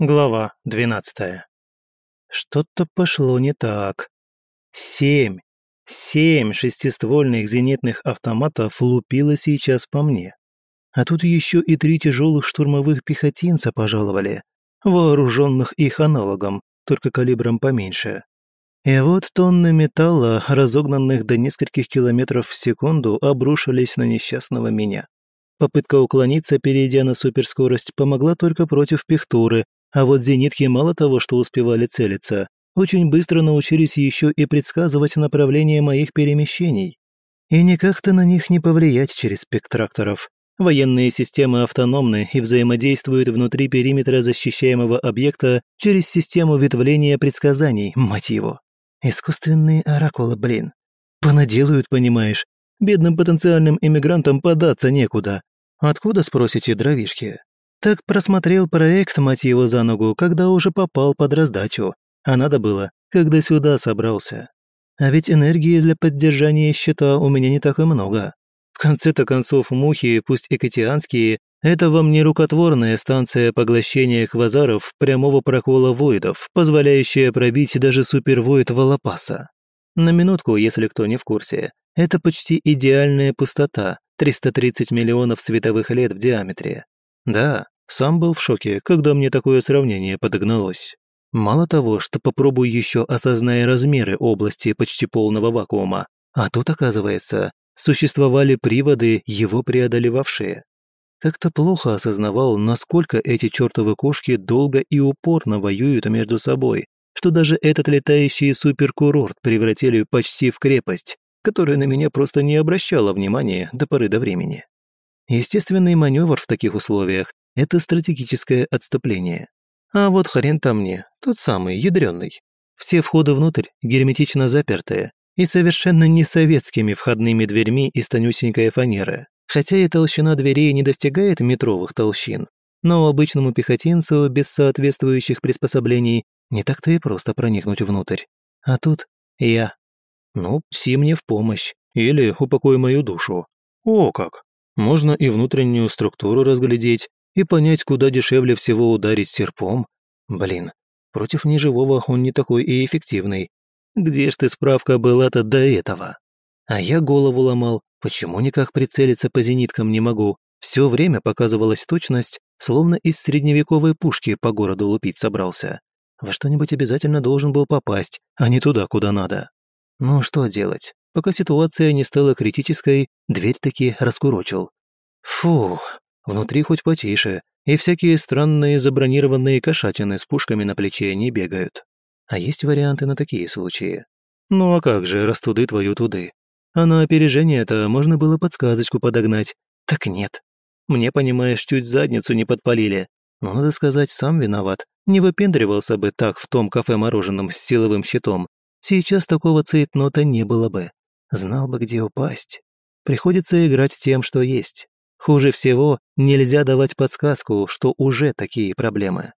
Глава 12. Что-то пошло не так. Семь, семь шестиствольных зенитных автоматов лупило сейчас по мне. А тут еще и три тяжелых штурмовых пехотинца пожаловали, вооруженных их аналогом, только калибром поменьше. И вот тонны металла, разогнанных до нескольких километров в секунду, обрушились на несчастного меня. Попытка уклониться, перейдя на суперскорость, помогла только против пехтуры, а вот зенитки мало того, что успевали целиться, очень быстро научились еще и предсказывать направление моих перемещений. И никак-то на них не повлиять через спектракторов. Военные системы автономны и взаимодействуют внутри периметра защищаемого объекта через систему ветвления предсказаний, мать его. Искусственные оракулы, блин. Понаделают, понимаешь. Бедным потенциальным иммигрантам податься некуда. Откуда, спросите, дровишки? Так просмотрел проект, мать его, за ногу, когда уже попал под раздачу. А надо было, когда сюда собрался. А ведь энергии для поддержания счета у меня не так и много. В конце-то концов, мухи, пусть экотианские, это вам не рукотворная станция поглощения квазаров прямого прокола воидов, позволяющая пробить даже супервоид Волопаса. На минутку, если кто не в курсе, это почти идеальная пустота, 330 миллионов световых лет в диаметре. Да, сам был в шоке, когда мне такое сравнение подогналось. Мало того, что попробуй еще осозная размеры области почти полного вакуума, а тут, оказывается, существовали приводы, его преодолевавшие. Как-то плохо осознавал, насколько эти чертовы кошки долго и упорно воюют между собой, что даже этот летающий суперкурорт превратили почти в крепость, которая на меня просто не обращала внимания до поры до времени. Естественный маневр в таких условиях – это стратегическое отступление. А вот хрен там мне, тот самый, ядрёный. Все входы внутрь герметично запертые и совершенно не советскими входными дверьми из тонюсенькой фанеры. Хотя и толщина дверей не достигает метровых толщин, но обычному пехотинцу без соответствующих приспособлений не так-то и просто проникнуть внутрь. А тут я. Ну, пси мне в помощь. Или упокой мою душу. О как! Можно и внутреннюю структуру разглядеть, и понять, куда дешевле всего ударить серпом. Блин, против неживого он не такой и эффективный. Где ж ты справка была-то до этого? А я голову ломал, почему никак прицелиться по зениткам не могу. Все время показывалась точность, словно из средневековой пушки по городу лупить собрался. Во что-нибудь обязательно должен был попасть, а не туда, куда надо. Ну что делать? Пока ситуация не стала критической, дверь таки раскурочил. Фу, внутри хоть потише, и всякие странные забронированные кошатины с пушками на плече не бегают. А есть варианты на такие случаи. Ну а как же, растуды твою туды. А на опережение-то можно было подсказочку подогнать. Так нет. Мне, понимаешь, чуть задницу не подпалили. Но, надо сказать, сам виноват. Не выпендривался бы так в том кафе-мороженом с силовым щитом. Сейчас такого цейтнота не было бы. Знал бы, где упасть. Приходится играть тем, что есть. Хуже всего, нельзя давать подсказку, что уже такие проблемы.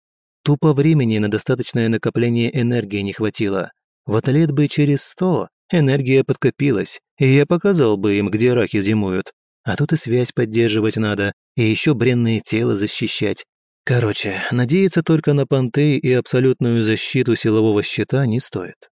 Тупо времени на достаточное накопление энергии не хватило. Вот лет бы через сто энергия подкопилась, и я показал бы им, где раки зимуют. А тут и связь поддерживать надо, и еще бренное тело защищать. Короче, надеяться только на понты и абсолютную защиту силового щита не стоит.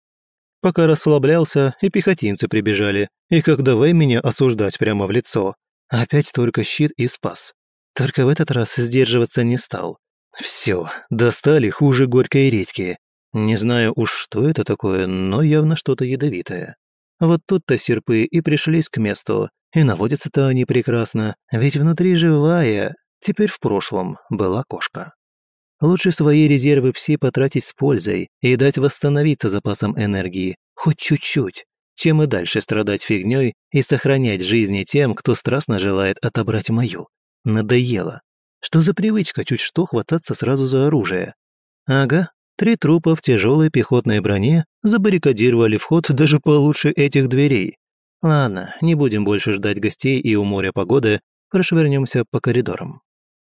Пока расслаблялся, и пехотинцы прибежали, и как давай меня осуждать прямо в лицо. Опять только щит и спас. Только в этот раз сдерживаться не стал. Все, достали хуже горькой редьки. Не знаю уж, что это такое, но явно что-то ядовитое. Вот тут-то серпы и пришлись к месту, и наводятся-то они прекрасно, ведь внутри живая, теперь в прошлом, была кошка. Лучше свои резервы пси потратить с пользой и дать восстановиться запасом энергии, хоть чуть-чуть, чем и дальше страдать фигней и сохранять жизни тем, кто страстно желает отобрать мою. Надоело. Что за привычка чуть что хвататься сразу за оружие? Ага, три трупа в тяжелой пехотной броне забаррикадировали вход даже получше этих дверей. Ладно, не будем больше ждать гостей и у моря погоды, прошвырнемся по коридорам.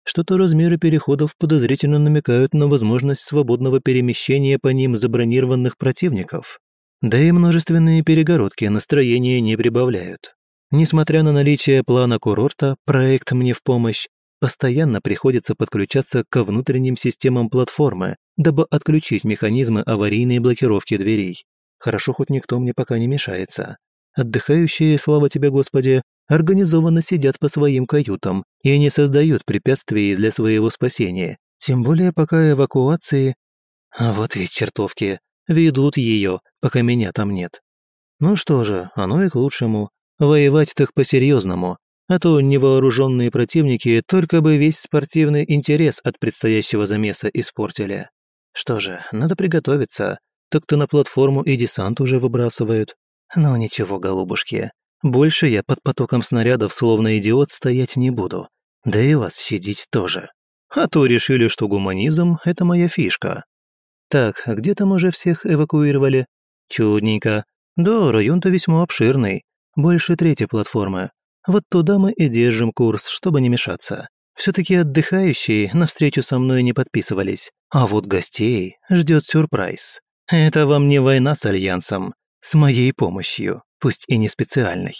Что-то размеры переходов подозрительно намекают на возможность свободного перемещения по ним забронированных противников. Да и множественные перегородки настроения не прибавляют. Несмотря на наличие плана курорта, проект мне в помощь, постоянно приходится подключаться ко внутренним системам платформы, дабы отключить механизмы аварийной блокировки дверей. Хорошо, хоть никто мне пока не мешается. Отдыхающие, слава тебе, Господи, организованно сидят по своим каютам и не создают препятствий для своего спасения. Тем более пока эвакуации... А вот ведь чертовки, ведут ее, пока меня там нет. Ну что же, оно и к лучшему. Воевать так по-серьезному, а то невооруженные противники только бы весь спортивный интерес от предстоящего замеса испортили. Что же, надо приготовиться. Так-то на платформу и десант уже выбрасывают. Но ничего, голубушки, больше я под потоком снарядов словно идиот стоять не буду. Да и вас щадить тоже. А то решили, что гуманизм – это моя фишка. Так, где там уже всех эвакуировали? Чудненько. Да, район-то весьма обширный. Больше третьей платформы. Вот туда мы и держим курс, чтобы не мешаться. Все-таки отдыхающие на встречу со мной не подписывались. А вот гостей ждет сюрприз. Это вам не война с Альянсом. С моей помощью, пусть и не специальной.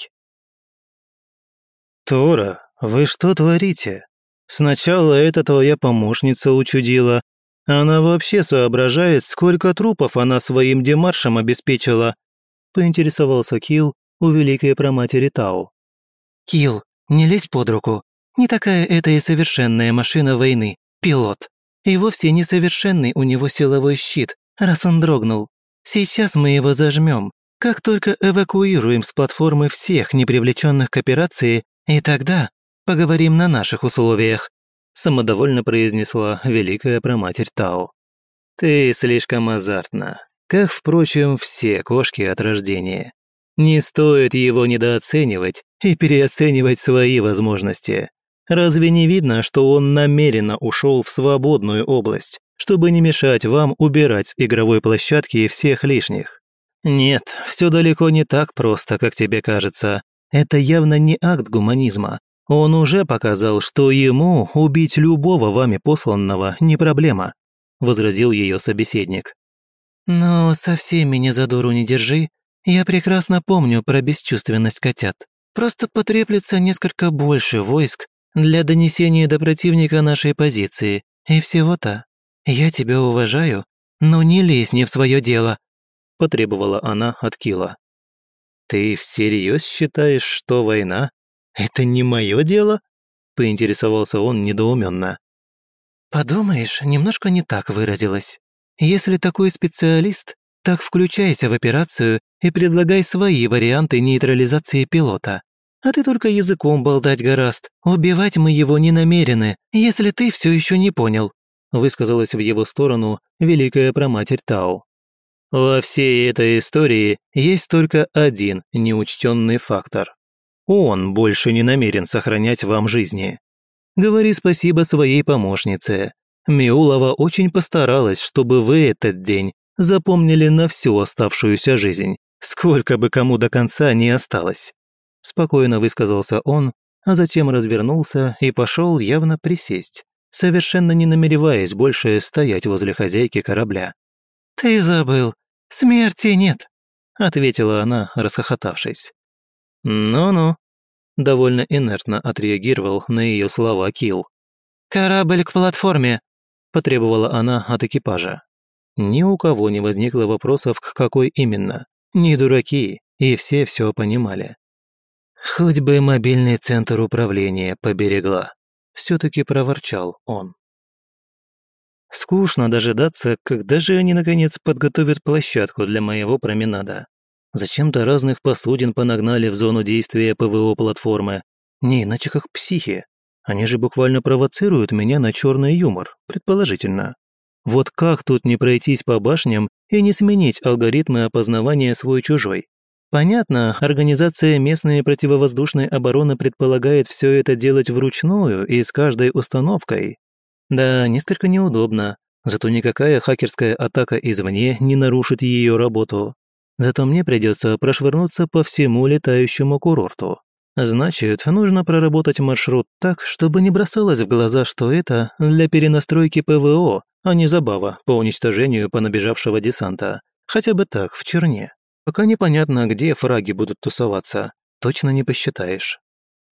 «Тора, вы что творите? Сначала эта твоя помощница учудила. Она вообще соображает, сколько трупов она своим демаршем обеспечила», поинтересовался Килл у великой проматери Тау. «Килл, не лезь под руку. Не такая это и совершенная машина войны, пилот. И вовсе несовершенный у него силовой щит, раз он дрогнул. Сейчас мы его зажмем, как только эвакуируем с платформы всех непривлеченных к операции, и тогда поговорим на наших условиях», самодовольно произнесла великая проматерь Тао. «Ты слишком азартна, как, впрочем, все кошки от рождения. Не стоит его недооценивать и переоценивать свои возможности. Разве не видно, что он намеренно ушел в свободную область, чтобы не мешать вам убирать с игровой площадки всех лишних? Нет, все далеко не так просто, как тебе кажется. Это явно не акт гуманизма. Он уже показал, что ему убить любого вами посланного не проблема, возразил ее собеседник. Но совсем меня за дуру не держи. Я прекрасно помню про бесчувственность котят. Просто потреплется несколько больше войск для донесения до противника нашей позиции, и всего-то. Я тебя уважаю, но не лезь не в свое дело», – потребовала она от Кила. «Ты всерьез считаешь, что война – это не мое дело?» – поинтересовался он недоуменно. «Подумаешь, немножко не так выразилась. Если такой специалист, так включайся в операцию и предлагай свои варианты нейтрализации пилота. А ты только языком болтать гораст. Убивать мы его не намерены, если ты все еще не понял высказалась в его сторону великая проматерь Тау. Во всей этой истории есть только один неучтенный фактор. Он больше не намерен сохранять вам жизни. Говори спасибо своей помощнице. Миулова очень постаралась, чтобы вы этот день запомнили на всю оставшуюся жизнь, сколько бы кому до конца не осталось. Спокойно высказался он, а затем развернулся и пошел явно присесть, совершенно не намереваясь больше стоять возле хозяйки корабля. «Ты забыл, смерти нет», — ответила она, расхохотавшись. «Ну-ну», — довольно инертно отреагировал на ее слова Килл. «Корабль к платформе», — потребовала она от экипажа. Ни у кого не возникло вопросов, к какой именно. Не дураки, и все все понимали. Хоть бы мобильный центр управления поберегла все-таки проворчал он. Скучно дожидаться, когда же они наконец подготовят площадку для моего променада. Зачем-то разных посудин понагнали в зону действия ПВО-платформы. Не иначе как психи. Они же буквально провоцируют меня на черный юмор, предположительно. Вот как тут не пройтись по башням и не сменить алгоритмы опознавания свой-чужой? Понятно, организация местной противовоздушной обороны предполагает все это делать вручную и с каждой установкой. Да, несколько неудобно, зато никакая хакерская атака извне не нарушит ее работу. Зато мне придется прошвырнуться по всему летающему курорту. Значит, нужно проработать маршрут так, чтобы не бросалось в глаза, что это для перенастройки ПВО, а не забава по уничтожению понабежавшего десанта. Хотя бы так, в черне. Пока непонятно, где фраги будут тусоваться. Точно не посчитаешь.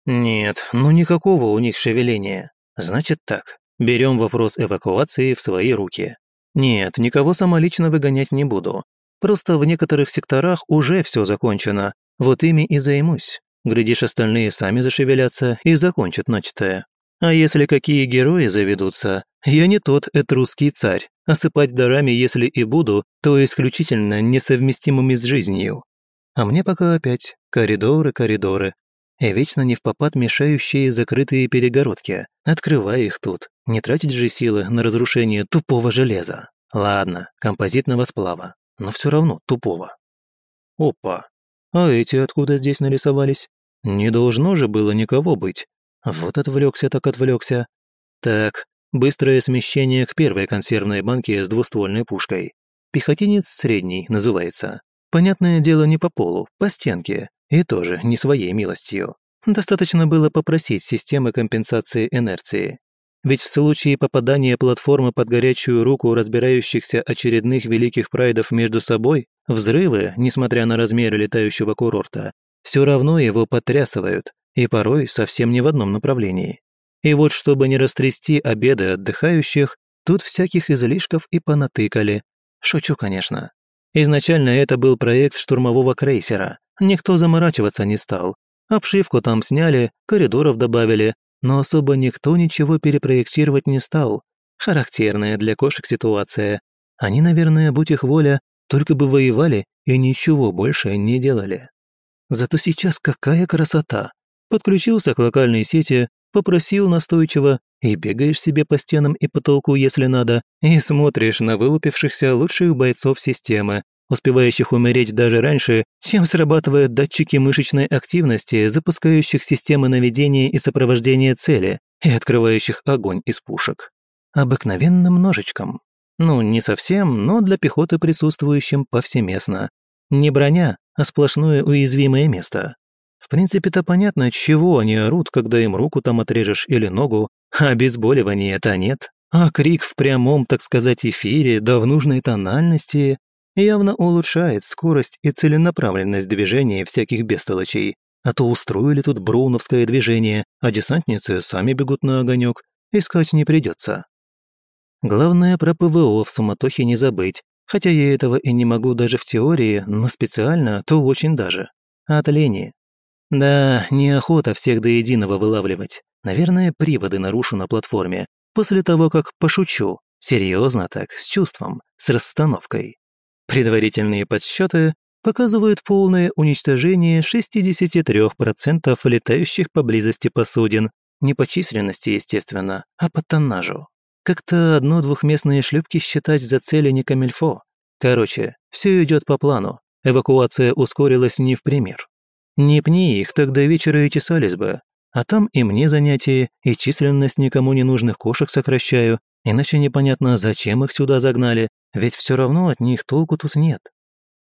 Нет, ну никакого у них шевеления. Значит так, берем вопрос эвакуации в свои руки. Нет, никого самолично выгонять не буду. Просто в некоторых секторах уже все закончено, вот ими и займусь. Глядишь, остальные сами зашевелятся и закончат начатое. А если какие герои заведутся, я не тот этрусский царь. Осыпать дарами, если и буду, то исключительно несовместимыми с жизнью. А мне пока опять коридоры, коридоры. И вечно не в попад мешающие закрытые перегородки. Открывай их тут. Не тратить же силы на разрушение тупого железа. Ладно, композитного сплава. Но все равно тупого. Опа. А эти откуда здесь нарисовались? Не должно же было никого быть. Вот отвлекся так отвлекся. Так, быстрое смещение к первой консервной банке с двуствольной пушкой. Пехотинец средний называется. Понятное дело не по полу, по стенке. И тоже не своей милостью. Достаточно было попросить системы компенсации инерции. Ведь в случае попадания платформы под горячую руку разбирающихся очередных великих прайдов между собой, взрывы, несмотря на размеры летающего курорта, все равно его потрясывают, и порой совсем не в одном направлении. И вот чтобы не растрясти обеды отдыхающих, тут всяких излишков и понатыкали. Шучу, конечно. Изначально это был проект штурмового крейсера. Никто заморачиваться не стал. Обшивку там сняли, коридоров добавили, но особо никто ничего перепроектировать не стал. Характерная для кошек ситуация. Они, наверное, будь их воля, только бы воевали и ничего больше не делали. Зато сейчас какая красота! Подключился к локальной сети, попросил настойчиво, и бегаешь себе по стенам и потолку, если надо, и смотришь на вылупившихся лучших бойцов системы, успевающих умереть даже раньше, чем срабатывают датчики мышечной активности, запускающих системы наведения и сопровождения цели и открывающих огонь из пушек. Обыкновенным ножичком. Ну, не совсем, но для пехоты присутствующим повсеместно. Не броня, а сплошное уязвимое место. В принципе-то понятно, чего они орут, когда им руку там отрежешь или ногу, а обезболивания-то нет. А крик в прямом, так сказать, эфире, да в нужной тональности, явно улучшает скорость и целенаправленность движения всяких бестолочей. А то устроили тут броуновское движение, а десантницы сами бегут на огонек. Искать не придется. Главное про ПВО в суматохе не забыть, хотя я этого и не могу даже в теории, но специально то очень даже. От лени. Да, неохота всех до единого вылавливать. Наверное, приводы нарушу на платформе. После того, как пошучу. Серьезно так, с чувством, с расстановкой. Предварительные подсчеты показывают полное уничтожение 63% летающих поблизости посудин. Не по численности, естественно, а по тоннажу. Как-то одно-двухместные шлюпки считать за цели не камильфо. Короче, все идет по плану. Эвакуация ускорилась не в пример. Не пни их, тогда вечера и чесались бы. А там и мне занятия, и численность никому не нужных кошек сокращаю, иначе непонятно, зачем их сюда загнали, ведь все равно от них толку тут нет.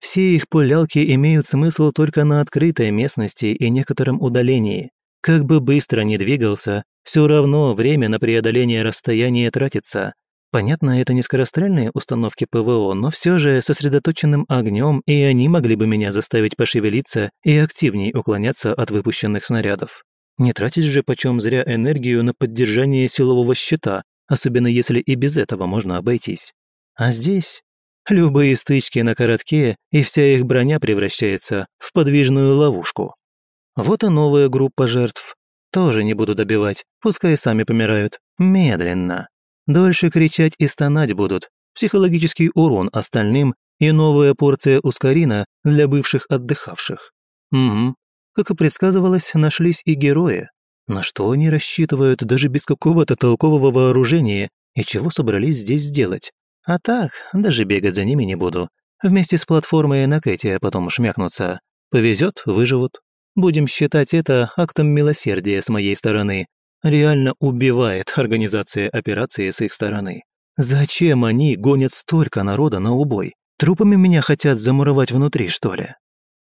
Все их пулялки имеют смысл только на открытой местности и некотором удалении. Как бы быстро ни двигался, все равно время на преодоление расстояния тратится, Понятно, это не скорострельные установки ПВО, но все же сосредоточенным огнем и они могли бы меня заставить пошевелиться и активнее уклоняться от выпущенных снарядов. Не тратить же почем зря энергию на поддержание силового щита, особенно если и без этого можно обойтись. А здесь любые стычки на коротке, и вся их броня превращается в подвижную ловушку. Вот и новая группа жертв. Тоже не буду добивать, пускай сами помирают. Медленно. Дольше кричать и стонать будут, психологический урон остальным и новая порция ускорина для бывших отдыхавших. Угу. Как и предсказывалось, нашлись и герои. На что они рассчитывают даже без какого-то толкового вооружения и чего собрались здесь сделать? А так, даже бегать за ними не буду. Вместе с платформой на Кэти потом шмякнутся. Повезет, выживут. Будем считать это актом милосердия с моей стороны, реально убивает организация операции с их стороны. Зачем они гонят столько народа на убой? Трупами меня хотят замуровать внутри, что ли?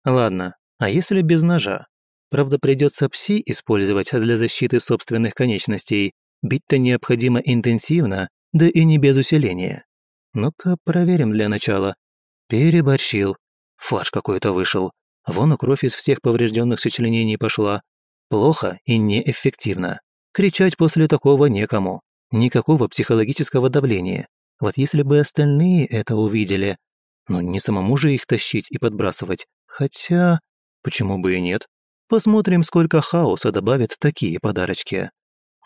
Ладно, а если без ножа? Правда, придется пси использовать для защиты собственных конечностей. Бить-то необходимо интенсивно, да и не без усиления. Ну-ка, проверим для начала. Переборщил. Фарш какой-то вышел. Вон у кровь из всех поврежденных сочленений пошла. Плохо и неэффективно. Кричать после такого некому. Никакого психологического давления. Вот если бы остальные это увидели, ну не самому же их тащить и подбрасывать. Хотя, почему бы и нет? Посмотрим, сколько хаоса добавят такие подарочки.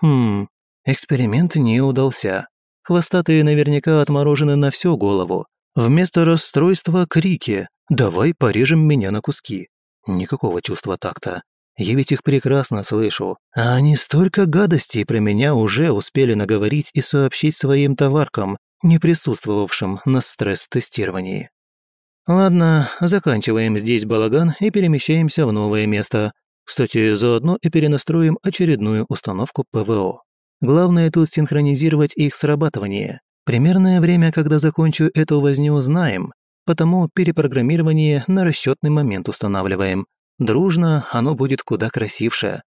Хм, эксперимент не удался. Хвостатые наверняка отморожены на всю голову. Вместо расстройства крики «Давай порежем меня на куски». Никакого чувства такта. Я ведь их прекрасно слышу. А они столько гадостей про меня уже успели наговорить и сообщить своим товаркам, не присутствовавшим на стресс-тестировании. Ладно, заканчиваем здесь балаган и перемещаемся в новое место. Кстати, заодно и перенастроим очередную установку ПВО. Главное тут синхронизировать их срабатывание. Примерное время, когда закончу эту возню, знаем, потому перепрограммирование на расчетный момент устанавливаем. Дружно оно будет куда красивше.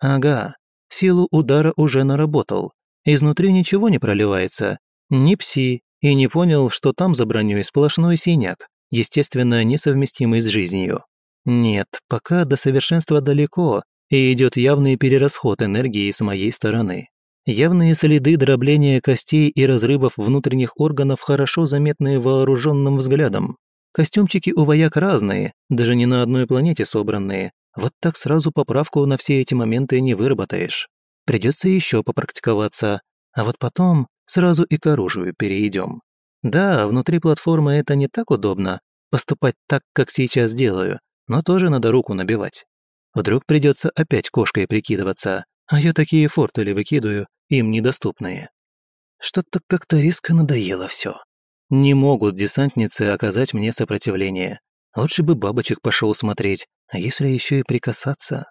Ага, силу удара уже наработал. Изнутри ничего не проливается. Ни пси, и не понял, что там за броней сплошной синяк, естественно, несовместимый с жизнью. Нет, пока до совершенства далеко, и идет явный перерасход энергии с моей стороны. Явные следы дробления костей и разрывов внутренних органов хорошо заметны вооруженным взглядом. Костюмчики у вояк разные, даже не на одной планете собранные. Вот так сразу поправку на все эти моменты не выработаешь. Придется еще попрактиковаться, а вот потом сразу и к оружию перейдем. Да, внутри платформы это не так удобно, поступать так, как сейчас делаю, но тоже надо руку набивать. Вдруг придется опять кошкой прикидываться, а я такие фортели выкидываю, им недоступные. Что-то как-то резко надоело все. Не могут десантницы оказать мне сопротивление. Лучше бы бабочек пошел смотреть, а если еще и прикасаться?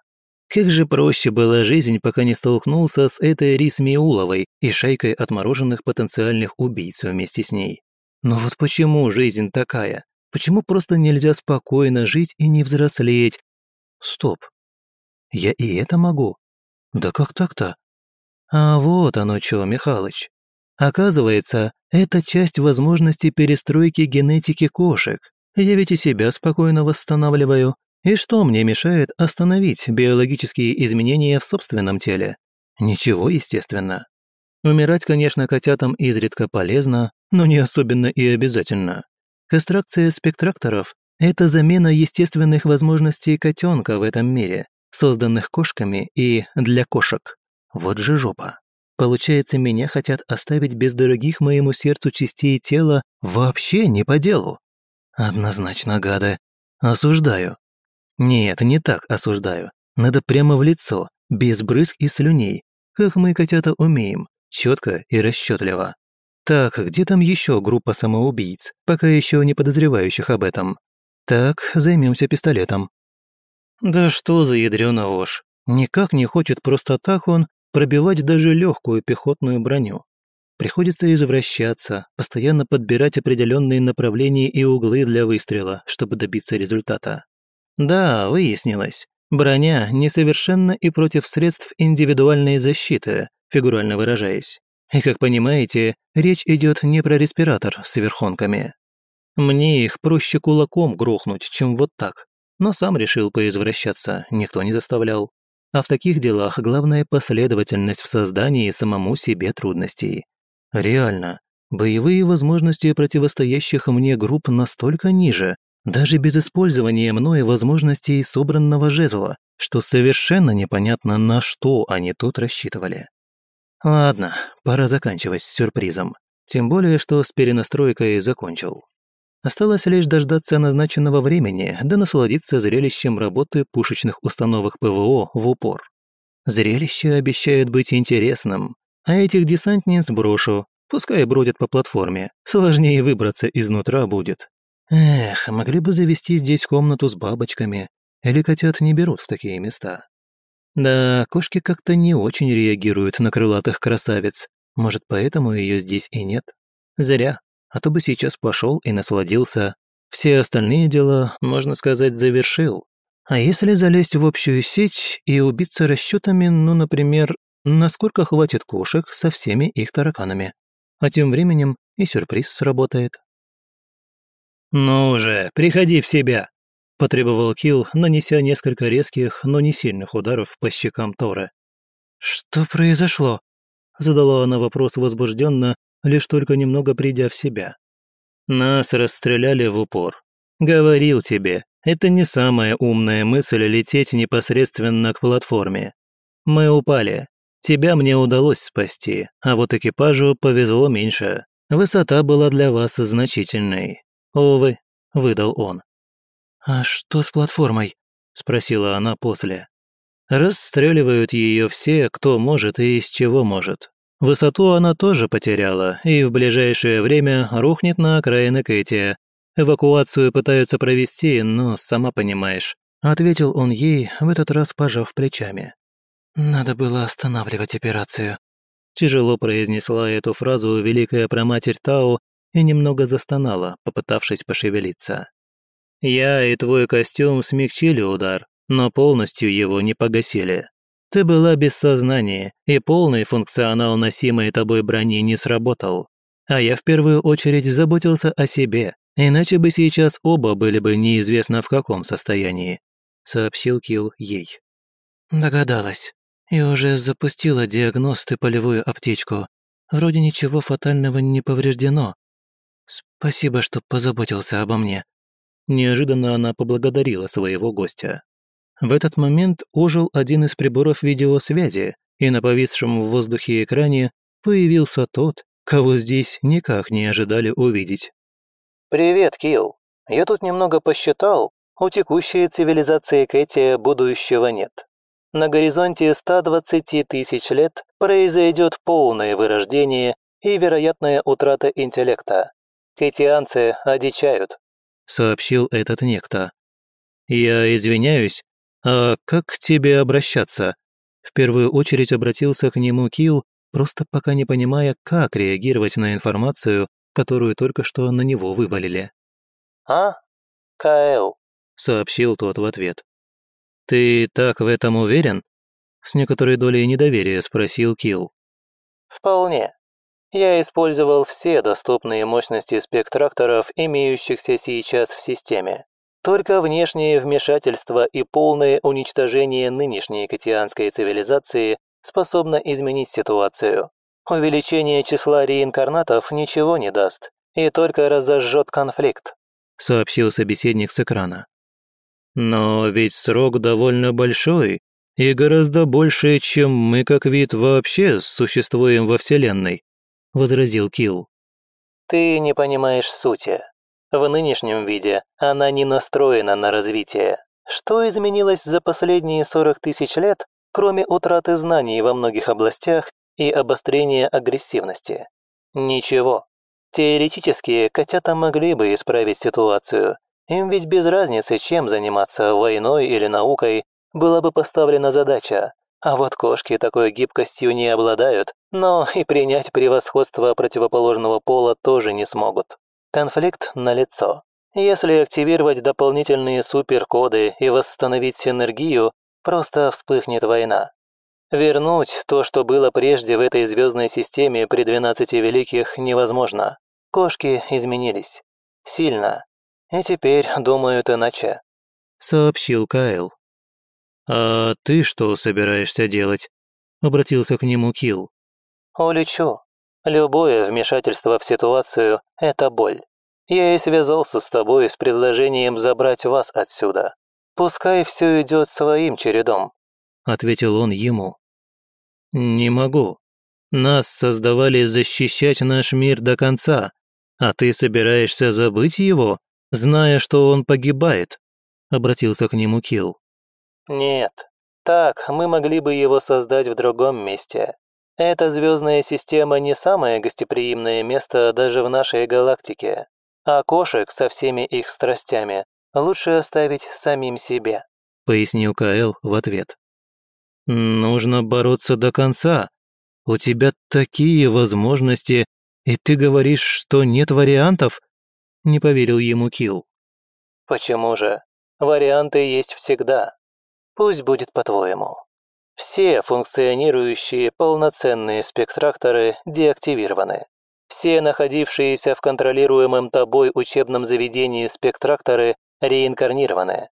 Как же проще была жизнь, пока не столкнулся с этой Рис Миуловой и шайкой отмороженных потенциальных убийц вместе с ней. Но вот почему жизнь такая? Почему просто нельзя спокойно жить и не взрослеть? Стоп. Я и это могу. Да как так-то? А вот оно что, Михалыч. Оказывается, это часть возможности перестройки генетики кошек. Я ведь и себя спокойно восстанавливаю. И что мне мешает остановить биологические изменения в собственном теле? Ничего, естественно. Умирать, конечно, котятам изредка полезно, но не особенно и обязательно. Кастракция спектракторов – это замена естественных возможностей котенка в этом мире, созданных кошками и для кошек. Вот же жопа. Получается, меня хотят оставить без дорогих моему сердцу частей тела вообще не по делу. Однозначно, гады. Осуждаю. Нет, не так осуждаю. Надо прямо в лицо, без брызг и слюней, как мы, котята, умеем, четко и расчетливо. Так, где там еще группа самоубийц, пока еще не подозревающих об этом? Так, займемся пистолетом. Да что за ядрёна вошь. Никак не хочет просто так он пробивать даже легкую пехотную броню. Приходится извращаться, постоянно подбирать определенные направления и углы для выстрела, чтобы добиться результата. Да, выяснилось, броня несовершенна и против средств индивидуальной защиты, фигурально выражаясь. И, как понимаете, речь идет не про респиратор с верхонками. Мне их проще кулаком грохнуть, чем вот так. Но сам решил поизвращаться, никто не заставлял. А в таких делах главная последовательность в создании самому себе трудностей. Реально, боевые возможности противостоящих мне групп настолько ниже, даже без использования мной возможностей собранного жезла, что совершенно непонятно, на что они тут рассчитывали. Ладно, пора заканчивать с сюрпризом. Тем более, что с перенастройкой закончил. Осталось лишь дождаться назначенного времени, да насладиться зрелищем работы пушечных установок ПВО в упор. Зрелище обещает быть интересным, а этих десантниц брошу, пускай бродят по платформе, сложнее выбраться изнутра будет. Эх, могли бы завести здесь комнату с бабочками, или котят не берут в такие места. Да, кошки как-то не очень реагируют на крылатых красавиц, может, поэтому ее здесь и нет. Зря а то бы сейчас пошел и насладился. Все остальные дела, можно сказать, завершил. А если залезть в общую сеть и убиться расчетами, ну, например, насколько хватит кошек со всеми их тараканами? А тем временем и сюрприз сработает. «Ну уже, приходи в себя!» – потребовал Килл, нанеся несколько резких, но не сильных ударов по щекам Тора. «Что произошло?» Задала она вопрос возбужденно, лишь только немного придя в себя. «Нас расстреляли в упор. Говорил тебе, это не самая умная мысль лететь непосредственно к платформе. Мы упали. Тебя мне удалось спасти, а вот экипажу повезло меньше. Высота была для вас значительной. Увы, выдал он. «А что с платформой?» – спросила она после. Расстреливают ее все, кто может и из чего может. Высоту она тоже потеряла, и в ближайшее время рухнет на окраины Кэти. Эвакуацию пытаются провести, но сама понимаешь. Ответил он ей, в этот раз пожав плечами. «Надо было останавливать операцию», Тяжело произнесла эту фразу великая проматерь Тау и немного застонала, попытавшись пошевелиться. «Я и твой костюм смягчили удар, но полностью его не погасили. Ты была без сознания, и полный функционал носимой тобой брони не сработал. А я в первую очередь заботился о себе, иначе бы сейчас оба были бы неизвестно в каком состоянии», сообщил Килл ей. «Догадалась. И уже запустила диагност и полевую аптечку. Вроде ничего фатального не повреждено. Спасибо, что позаботился обо мне». Неожиданно она поблагодарила своего гостя. В этот момент ожил один из приборов видеосвязи, и на повисшем в воздухе экране появился тот, кого здесь никак не ожидали увидеть. «Привет, Килл. Я тут немного посчитал, у текущей цивилизации Кэти будущего нет. На горизонте 120 тысяч лет произойдет полное вырождение и вероятная утрата интеллекта. Кэтианцы одичают», — сообщил этот некто. «Я извиняюсь, «А как к тебе обращаться?» В первую очередь обратился к нему Килл, просто пока не понимая, как реагировать на информацию, которую только что на него вывалили. «А? Каэл», — сообщил тот в ответ. «Ты так в этом уверен?» С некоторой долей недоверия спросил Килл. «Вполне. Я использовал все доступные мощности спектракторов, имеющихся сейчас в системе. Только внешнее вмешательство и полное уничтожение нынешней катианской цивилизации способно изменить ситуацию. Увеличение числа реинкарнатов ничего не даст и только разожжет конфликт», — сообщил собеседник с экрана. «Но ведь срок довольно большой и гораздо больше, чем мы как вид вообще существуем во Вселенной», — возразил Килл. «Ты не понимаешь сути. В нынешнем виде она не настроена на развитие. Что изменилось за последние 40 тысяч лет, кроме утраты знаний во многих областях и обострения агрессивности? Ничего. Теоретически, котята могли бы исправить ситуацию. Им ведь без разницы, чем заниматься, войной или наукой, была бы поставлена задача. А вот кошки такой гибкостью не обладают, но и принять превосходство противоположного пола тоже не смогут. Конфликт налицо. Если активировать дополнительные суперкоды и восстановить синергию, просто вспыхнет война. Вернуть то, что было прежде в этой звездной системе при 12 Великих, невозможно. Кошки изменились. Сильно. И теперь думают иначе. Сообщил Кайл. «А ты что собираешься делать?» Обратился к нему Килл. «Улечу. Любое вмешательство в ситуацию – это боль. Я и связался с тобой с предложением забрать вас отсюда. Пускай все идет своим чередом», – ответил он ему. «Не могу. Нас создавали защищать наш мир до конца, а ты собираешься забыть его, зная, что он погибает», – обратился к нему Килл. «Нет, так мы могли бы его создать в другом месте. Эта звездная система не самое гостеприимное место даже в нашей галактике, а кошек со всеми их страстями лучше оставить самим себе», — пояснил Каэл в ответ. «Нужно бороться до конца. У тебя такие возможности, и ты говоришь, что нет вариантов?» — не поверил ему Килл. «Почему же? Варианты есть всегда. Пусть будет по-твоему». Все функционирующие полноценные спектракторы деактивированы. Все находившиеся в контролируемом тобой учебном заведении спектракторы реинкарнированы.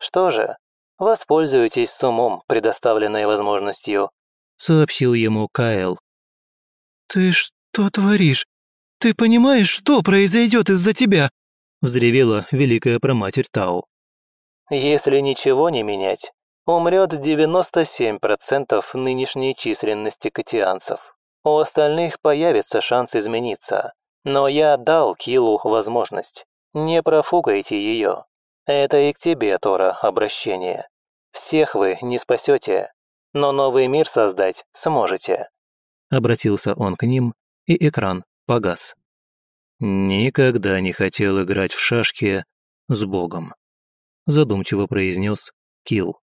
Что же, воспользуйтесь с умом предоставленной возможностью. — сообщил ему Кайл. «Ты что творишь? Ты понимаешь, что произойдет из-за тебя?» — взревела великая проматерь Тау. «Если ничего не менять, умрет 97% нынешней численности катианцев. У остальных появится шанс измениться. Но я дал Килу возможность. Не профукайте ее. Это и к тебе, Тора, обращение. Всех вы не спасете, но новый мир создать сможете». Обратился он к ним, и экран погас. «Никогда не хотел играть в шашки с Богом», задумчиво произнес Килл.